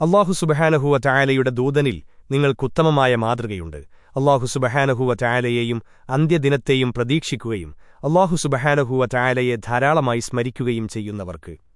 അള്ളാഹു സുബഹാനഹുവ ചായാലയുടെ ദൂതനിൽ നിങ്ങൾക്കുത്തമമായ മാതൃകയുണ്ട്. അള്ളാഹു സുബഹാനഹുവ ചായാലയെയും അന്ത്യദിനത്തെയും പ്രതീക്ഷിക്കുകയും അള്ളാഹു സുബഹാനഹുവ ചായാലയെ ധാരാളമായി സ്മരിക്കുകയും ചെയ്യുന്നവർക്ക്